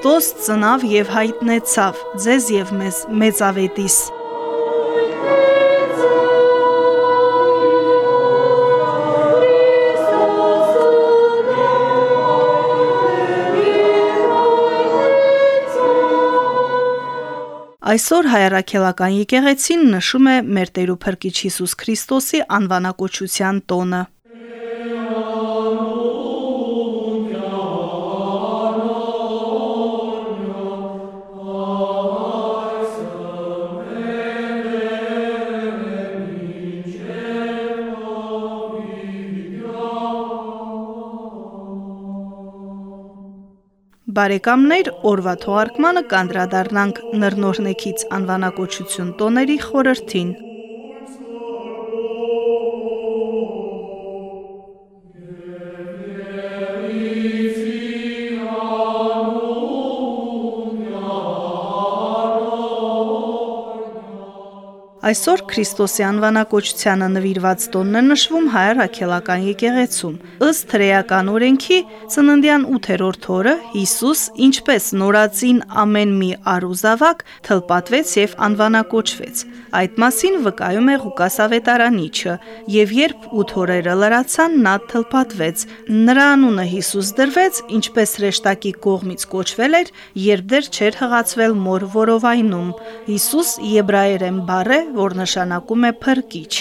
Քրիստոս ծնավ եւ հայտնեցավ ձեզ եւ մեզ մեծավետիս։ Այսօր հայրաքելական եկեղեցին նշում է մեր Տեր ու Փրկիչ Հիսուս Քրիստոսի անվանակոչության տոնը։ Բարեկամներ, օրվա թողարկմանը կանդրադառնանք Նռնորնեքից անվանակոչություն տոների խորհրդին։ Այսօր Քրիստոսի անվանակոչությանը նվիրված տոնն է նշվում հայր ակելական եկեղեցում։ Ըստ հրեական օրենքի ծննդյան 8-րդ օրը Հիսուս, ինչպես նորածին ամեն մի արուզավակ, թլպատվեց եւ անվանակոչվեց։ Այդ մասին վկայում է Ղուկաս ավետարանիչը, եւ երբ 8 օրերը լրացան, նա թլպատվեց։ Նրա անունը Հիսուս դրվեց, ինչպես հրեշտակի կողմից կոչվել էր, երբ դեռ չէր հղացվել մոր որովայնում։ Հիսուս եբրայերեն բառ է, որ նշանակում է փրկիչ։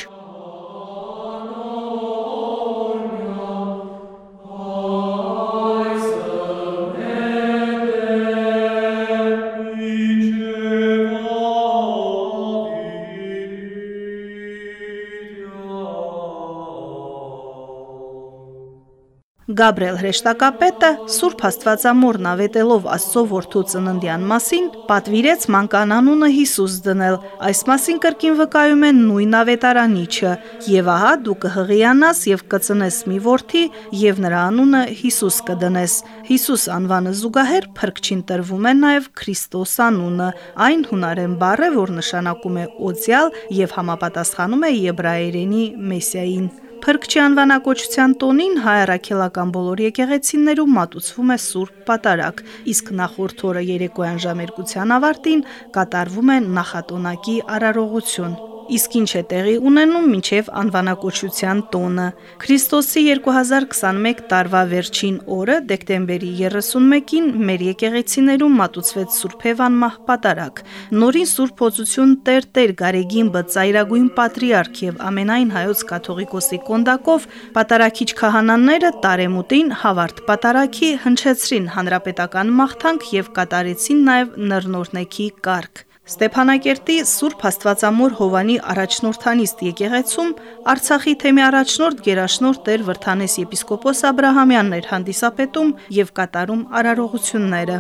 Գաբրիել հրեշտակապետը Սուրբ Աստվածամորն ավետելով Աստծո որդու ծննդյան մասին պատվիրեց մանկանանունը Հիսուս դնել։ Այս մասին կրկին վկայում է նույն ավետարանիչը. «Եվ ահա դու կհղիանաս եւ կծնես մի որդի եւ նրա անունը Հիսուս կդնես»։ Հիսուս անվանը զուգահեռ փրկչին տրվում է նաեւ Քրիստոս անունը։ Այն հունարեն բառ է, որ նշանակում է օծյալ եւ համապատասխանում է եբրայերենի Մեսիային։ Փրկչի անվանակոչության տոնին հայարակելական բոլոր եկեղեցիներում մատուցվում է Սուրբ Պատարագ, իսկ նախորդ օրը երեկոյան ժամերկության ավարտին կատարվում է նախատոնակի արարողություն իսկ ինչ է տեղի ունենում մինչև անվանակոչության տոնը։ Քրիստոսի 2021 տարվա վերջին օրը դեկտեմբերի 31-ին մեր եկեղեցիներում մատուցվեց Սուրբ Հևան մահպատարակ։ Նորին Սուրբ Օծություն Տեր-Տեր Գարեգին բծայրագույն պատրիարք եւ ամենայն հայոց կաթողիկոսի կոնդակով պատարակիչ քահանաները տարեմուտին հավարտ պատարակի հնչեցրին հանրապետական մաղթանք եւ կատարեցին նաեւ նռնորնեքի կարգ։ Ստեփանակերտի Սուրբ Աստվածամոր Հովանի առաջնորդանիստ եկեղեցում Արցախի թեմի առաջնորդ Գերաշնորհ Տեր Վրթանես եպիսկոպոս Աբ รา համյանն էր հանդիսապետում եւ կատարում արարողությունները։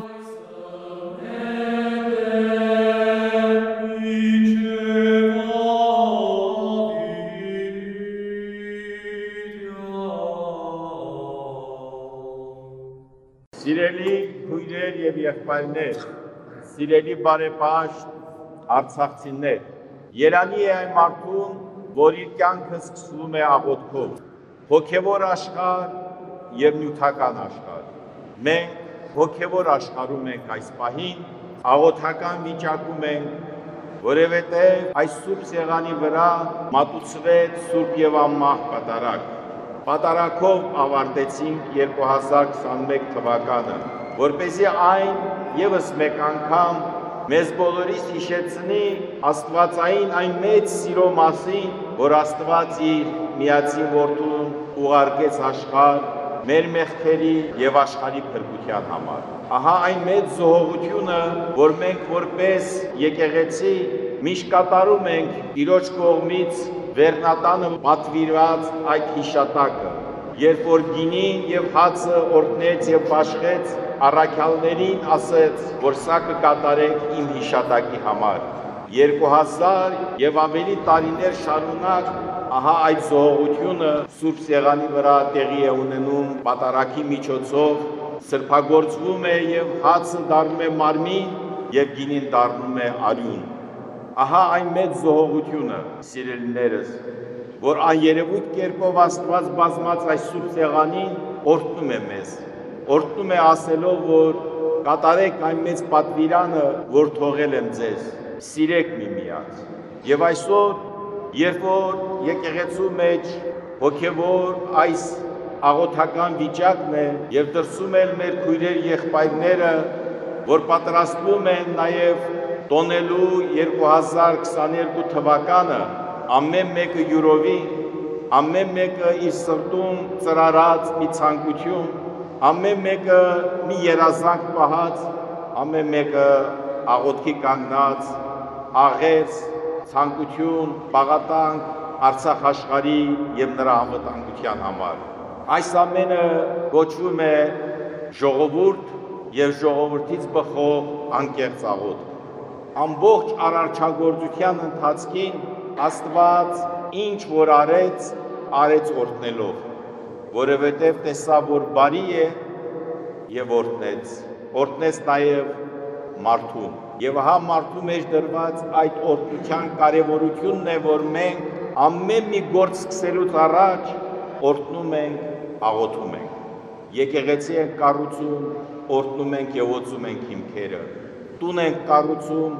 Սիրելի քույրեր եւ եղբայրներ, սիրելի բարեպաշտ արցախցիներ, Երանի է այն մարդուն, որ իր կյանքը սկսվում է աղոթքով, հոգևոր աշխարհ եւ նյութական աշխարհ։ Մենք հոգևոր աշխարհում ենք այս պահին, աղոթական վիճակում ենք, որևէտև այս սուրբ սեղանի վրա մատուցվեց սուրբ եւ անմահ պատարակ։ Պատարակով ավարտեցինք 2021 թվականը, որ เป զի այն եւս մեկ անգամ մեզ բոլորիս հիշեցնի Աստվածային այն մեծ սիրո մասին, որ Աստված իր միածին որդուն ուղարկեց աշխարհ մեր մեղքերի եւ աշխարհի փրկության համար։ Ահա այն մեծ զոհողությունը, որ մենք որպես եկեղեցի միշտ կատարում ենք Իրոջ կողմից վերնատանը պատվիրված այդ հիշատակը, երբ որ գինին եւ հացը օրտնեց եւ աշխեց առաքյալներին ասեց, որ սա կկատարեք իմ հիշատակի համար։ 2000 եւ ավելի տարիներ շարունակ ահա այդ զողությունը Սուրբ Սեղանի վրա տեղի է ունենում պատարակի միջոցով սրբագործվում է եւ հացը դառնում է մարմին եւ գինին դառնում է արյուն ահա այն մեծ զողությունը սիրելիներս որ աներևույթ կերպով Աստված բազմած այս Սուրբ Սեղանին օրհնում է մեզ օրհնում է ասելով որ կատարեք այն մեծ պատվիրանը որ թողել եմ ձեզ սիրեք միմյանց։ Եվ այսօր, երբ որ եկեղեցու մեջ հոգևոր այս աղոթական վիճակն է եւ դրսում էլ մեր քույրեր եղբայրները, որ պատրաստվում են նաեւ տոնելու 2022 թվականը, ամեն մեկը յուրովի, ամեն մեկը իր սրտում ծրարած մի ցանկություն, ամեն մեկը մի երազանք պահած, ամեն մեկը աղոթքի կանգնած աղեց, ցանկություն, բաղատանք Արցախ աշխարհի եւ նրա անվտանգության համար։ Այս ամենը գոչվում է ժողովուրդ եւ ժողովրդից բխող անկեղծ աղոթք։ Ամբողջ արարչագործության ընթացքին Աստված ինչ որ արեց, արեց օրտնելով, որովհետև տեսավ, որ բարի է եւ օրտնեց։ Օրտնեց նաեւ մարդուն։ Եվ ահա մարդու մեջ դրված այդ օրդության կարևորությունն է, որ մենք ամեն մի գործ սկսելուց առաջ օրդնում ենք, աղոթում ենք։ Եկեղեցի ենք կառուցում, օրդնում ենք եւ ոցում ենք հիմքերը։ Տուն ենք կառուցում,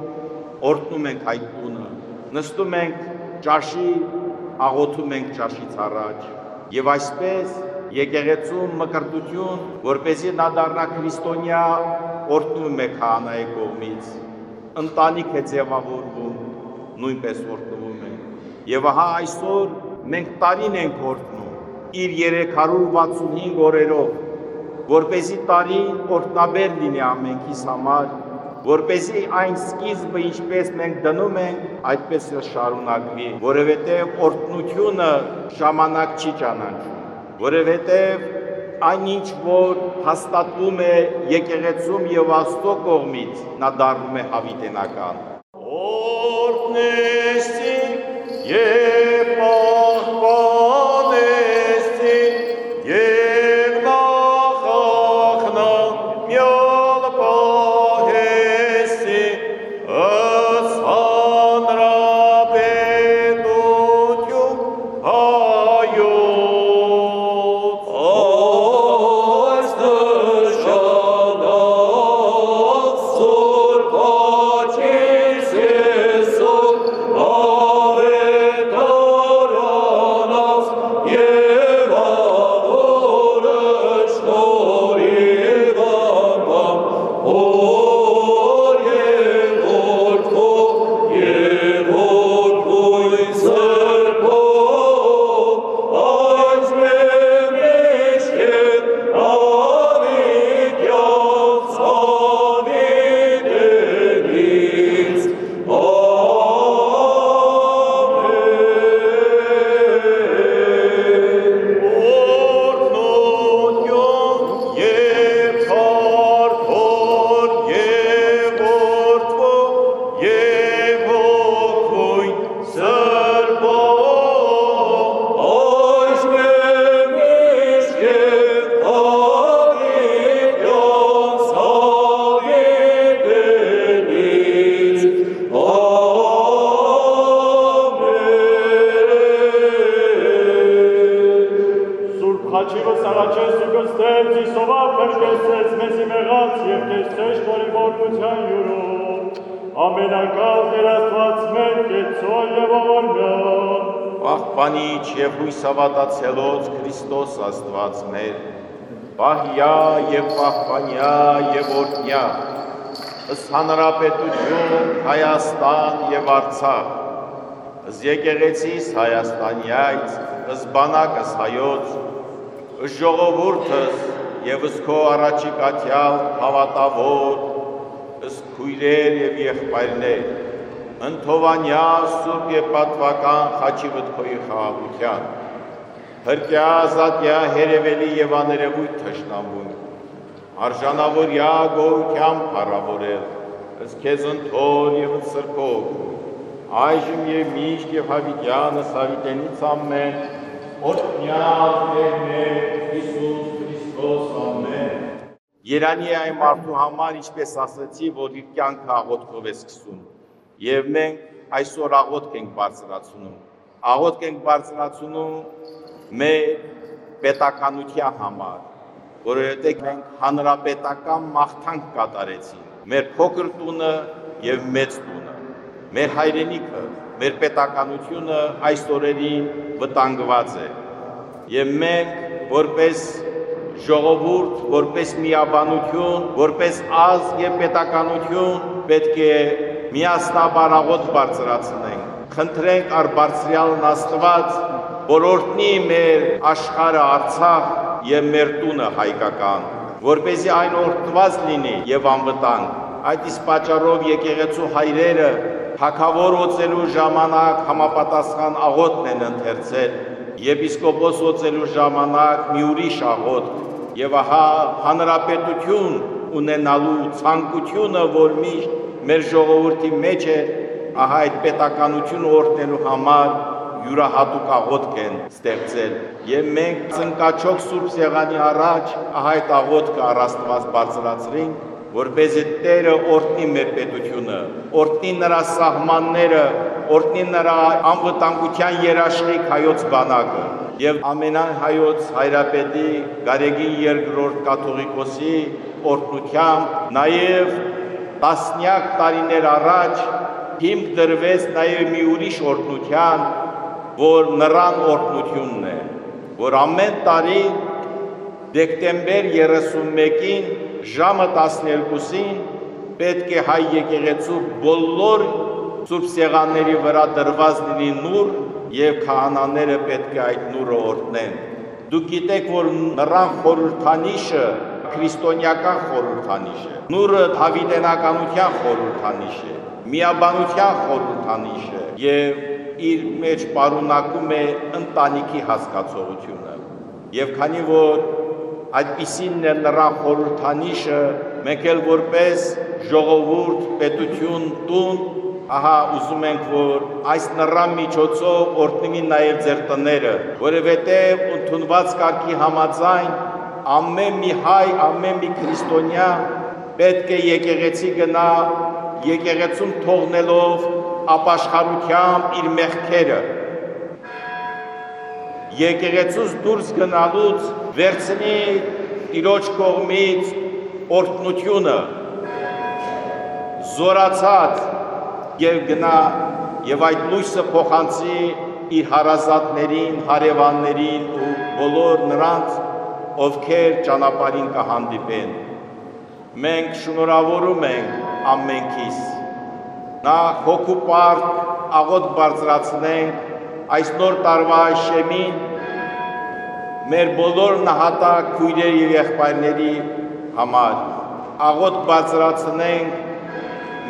օրդնում ենք այդ տունը։ Նստում ենք ճաշի, աղոթում ենք ճաշից առաջ։ Եվ այսպես եկեղեցում մկրտություն, որ เป զի նա դառնա քրիստոնյա, օրդնում է քահանայի կողմից ընտանիք է ձևավորվում, նույնպես օրտնվում է։ Եվ ահա այսօր մենք տարին ենք օրտնում իր 365 օրերով, որպեսի տարին օրտնաբեր լինի ամենքիս համար, որպեսի այն սկիզբը ինչպես մենք դնում ենք, այդպես էլ շարունակվի, որովհետև օրտնությունը ժամանակ չի ճանաչում, որովհետև այնինչ որ հաստատվում է եկեղեցում եւ Աստծո կողմից նա դառնում է հավիտենական օրհնեսի եւ Պահպանիչ եւ հույս հավատացելոց Քրիստոս Աստված մեր, պահյա եւ պահպանյա եւ օրհնյա, ըստ հանրապետություն Հայաստան եւ Արցախ, ըստ եկեղեցիս Հայաստանյայց, ըստ բանակս հայոց, ըստ ժողովուրդս եւ ըստ քո առաջիկատյալ հավատավոր, ըստ քույրեր եւ եղբայրներ, ընթովանյա սուրբ եւ պատվական խաչի վտքոյի խաղաղության, հրկյա, զատյա, հերևելի եւ աներևույթ թշնամուն, արժանավորյա գորությամբ փառավորել, ըստ քեզ ընթոր եւ սրբով, այժմ եւ միշտ եւ հավիտյանս հավիտենից ամեն, օրհնյալ մեր Հիսուս Քրիստոս ամեն։ Երանի այն մարդու համար, ինչպես ասացի, որ իր կյանքը աղոթքով է սկսում։ Եվ մենք այսօր աղոթք ենք բարձրացնում։ Աղոթք ենք բարձրացնում մեր պետականության համար, որովհետև մենք հանրապետական մաղթանք կատարեցինք։ Մեր փոքր տունը եւ մեծ տունը, մեր հայրենիքը, մեր պետականությունը այս օրերին վտանգված է։ Եվ մենք որպես ժողովուրդ, որպես միաբանություն, որպես ազգ եւ պետականություն պետք է միասնաբար աղոթ բարձրացնենք։ Խնդրենք առ բարձրյալն Աստված, որ օրհնի մեր աշխարհը Արցախ եւ մեր տունը հայկական, որ เป զի այն օրհնված լինի եւ անվտանգ։ Այդ իսկ պատճառով եկեղեցու հայրերը թակավոր օծելու ժամանակ համապատասխան աղոթն են ընթերցել եպիսկոպոս օծելու ժամանակ մի ուրիշ աղոթ եւ ահա հանրապետություն ունենալու ցանկությունը, որ միշտ մեր ժողովրդի մեջ է, ահա այդ պետականությունը օրհնելու համար յուրահատուկ աղոթք են ստեղծել եւ մենք ծնկաչոք Սուրբ Սեղանի առաջ ահա այդ աղոթքը առ Աստված բարձրացրինք որպեսզի Տերը օրհնի մեր պետությունը, օրհնի նրա սահմանները, օրհնի նրա անվտանգության երաշխիք հայոց բանակը եւ ամենայն հայոց հայրապետի Գարեգին երկրորդ կաթողիկոսի օրհնությամբ նաեւ տասնյակ տարիներ առաջ հիմք դրվեց նաեւ մի ուրիշ օրհնության, որ նրան օրհնությունն է, որ ամեն տարի դեկտեմբեր 31-ին ժամը 12-ին պետք է հայ եկեղեցու բոլոր սուրբ սեղանների վրա դրված լինի նուր եւ քահանաները պետք է այդ նուրը օրհնեն։ Դուք գիտեք, որ նրան խորհրդանիշը քրիստոնեական խորհրդանիշ է։ Նուրը հավիտենականության խորհրդանիշ է, միաբանության խորհրդանիշ է եւ իր մեջ պարունակում է ընտանիքի հասկացողությունը։ Եվ քանի որ այդպիսին է նրա խորհրդանիշը, մենք էլ որպես ժողովուրդ, պետություն, տուն, ահա ուզում ենք, որ այս նռան միջոցով օրտնվի նաև ձեր տները, որովհետև ընդունված կարգի համաձայն ամեն մի հայ, ամեն մի քրիստոնյա պետք է եկեղեցի գնա, եկեղեցում թողնելով ապաշխարությամբ իր մեղքերը, եկեղեցուց դուրս գնալուց վերցնի Տիրոջ կողմից օրհնությունը զորացած եւ գնա եւ այդ լույսը փոխանցի իր հարազատներին, հարևաններին ու բոլոր նրանց, ովքեր ճանապարհին կհանդիպեն։ Մենք շնորհավորում ենք ամենքիս։ Նա հոգու պարկ աղոտ բարձրացնենք այս նոր տարվա շեմին մեր բոլոր նահատակ քույրեր եւ եղբայրների համար աղոտ բարձրացնենք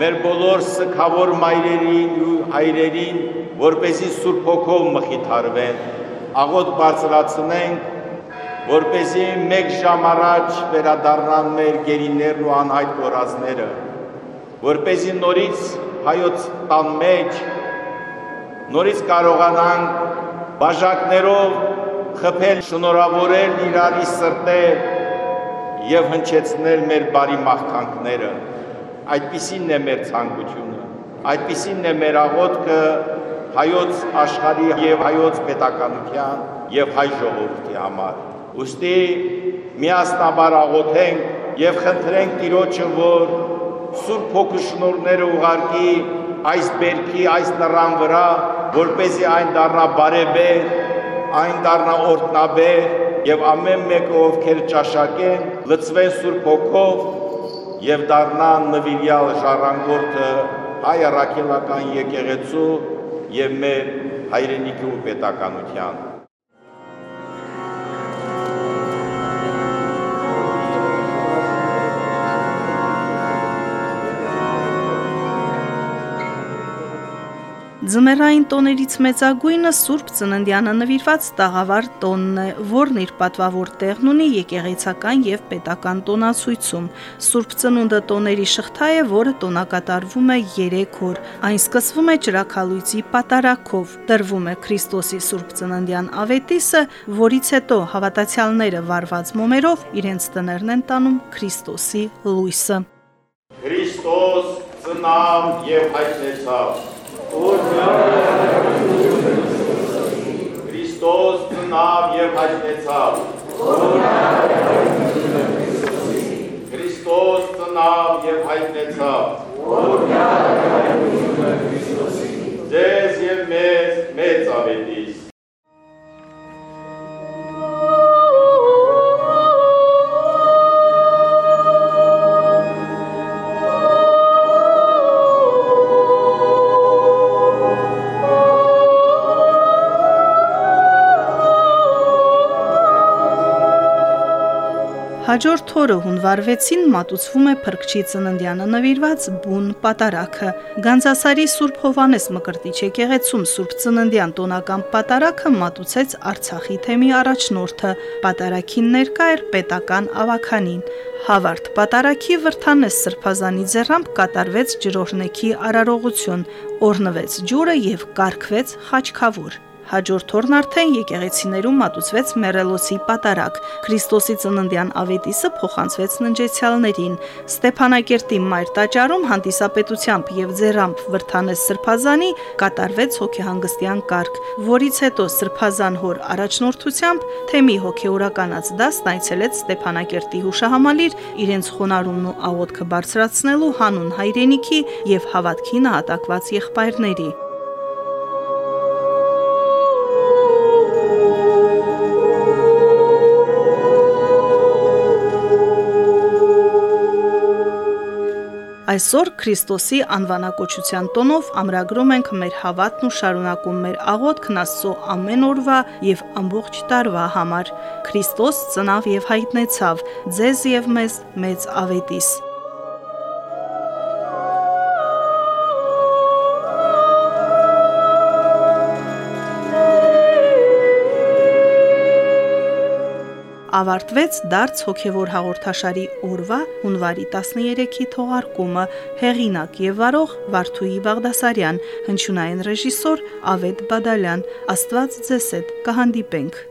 մեր բոլոր սքավոր մայրերին ու հայրերին, որպեսի Սուրբ Հոգով մխիթարվեն, աղոտ բարձրացնենք, որպեսի մեկ ժամ առաջ վերադառնան մեր գերիներն ու անհայտ կորածները, որպեսի նորից հայոց տան մեջ նորից կարողանանք բաժակներով խփել, շնորհավորել իրարի սրտեր եւ հնչեցնել մեր բարի մաղթանքները։ Այդպիսինն է մեր ցանկությունը։ Այդպիսինն է մեր աղոթքը հայոց աշխարհի եւ հայոց պետականության եւ հայ ժողովրդի համար։ Ոստի միասնաբար աղոթենք եւ խնդրենք Տիրոջը, որ Սուրբ Հոգու շնորհները ուղարկի այս բերքի, այս նռան վրա, որ เป զի այն դառնա բարեբեր, այն դառնա օրտնաբեր եւ ամեն մեկը ովքեր ճաշակեն լծվեն Սուրբ Հոգով եւ դառնան նվիրյալ ժառանգորդը հայ առաքելական եկեղեցու եւ մեր հայրենիքի ու պետականության Ձմեռային տոներից մեծագույնը Սուրբ Ծննդյանը նվիրված տաղավար տոնն է, որն իր պատվավոր տեղն ունի եկեղեցական եւ պետական տոնացույցում։ Սուրբ Ծնունդը տոների շղթա է, որը տոնակատարվում է 3 օր։ Այն սկսվում է ճրակալույցի պատարակով, տրվում է Քրիստոսի Սուրբ Ծննդյան ավետիսը, որից հետո հավատացյալները վարված մոմերով իրենց տներն են տանում Քրիստոսի լույսը։ Քրիստոս ծնավ եւ հայտնեցավ Քրիստոս ծնավ եւ հայտնեցավ։ Քրիստոս ծնավ եւ հայտնեցավ։ Ձեզ եւ մեզ մեծ ավետիս Հաջորդ օրը հունվար 6-ին մատուցվում է Փրկչի ծննդյանը նվիրված բուն պատարակը։ Գանձասարի Սուրբ Հովանես Մկրտիչ եկեղեցում Սուրբ Ծննդյան տոնական պատարակը մատուցեց Արցախի թեմի առաջնորդը։ Պատարակին ներկա էր պետական ավականին։ Հավարդ պատարակի վրթանես Սրբազանի ձեռամբ կատարվեց ջրօրնեքի արարողություն, օրնվեց ջուրը եւ կարգվեց խաչքավոր։ Հաջորդ օրն արդեն եկեղեցիներում մատուցվեց Մերելոսի պատարակ։ Քրիստոսի ծննդյան ավետիսը փոխանցվեց ննջեցյալներին։ Ստեփանակերտի Մայր տաճարում հանդիսապետությամբ եւ ձերամբ Վրթանես Սրբազանի կատարվեց հոգեհանգստյան կարգ, որից հետո Սրբազան հոր առաջնորդությամբ թեմի հոգեորականած դասն այցելեց Ստեփանակերտի հուշահամալիր իրենց խոնարհումն ու աղոթքը բարձրացնելու հանուն հայրենիքի եւ հավատքի նահատակված եղբայրների։ Այսօր Քրիստոսի անվանակոչության տոնով ամրագրում ենք մեր հավատն ու շարունակում մեր աղոթքն Աստծո ամեն օրվա եւ ամբողջ տարվա համար։ Քրիստոս ծնավ եւ հայտնեցավ ձեզ եւ մեզ մեծ ավետիս։ ավարտվեց դարձ հոգևոր հաղորդաշարի օրվա հունվարի 13-ի թողարկումը. Հեղինակ եւ վարող Վարդուհի Բաղդասարյան հնչյունային ռեժիսոր Ավետ Բադալյան աստված ձեզ հետ կհանդիպենք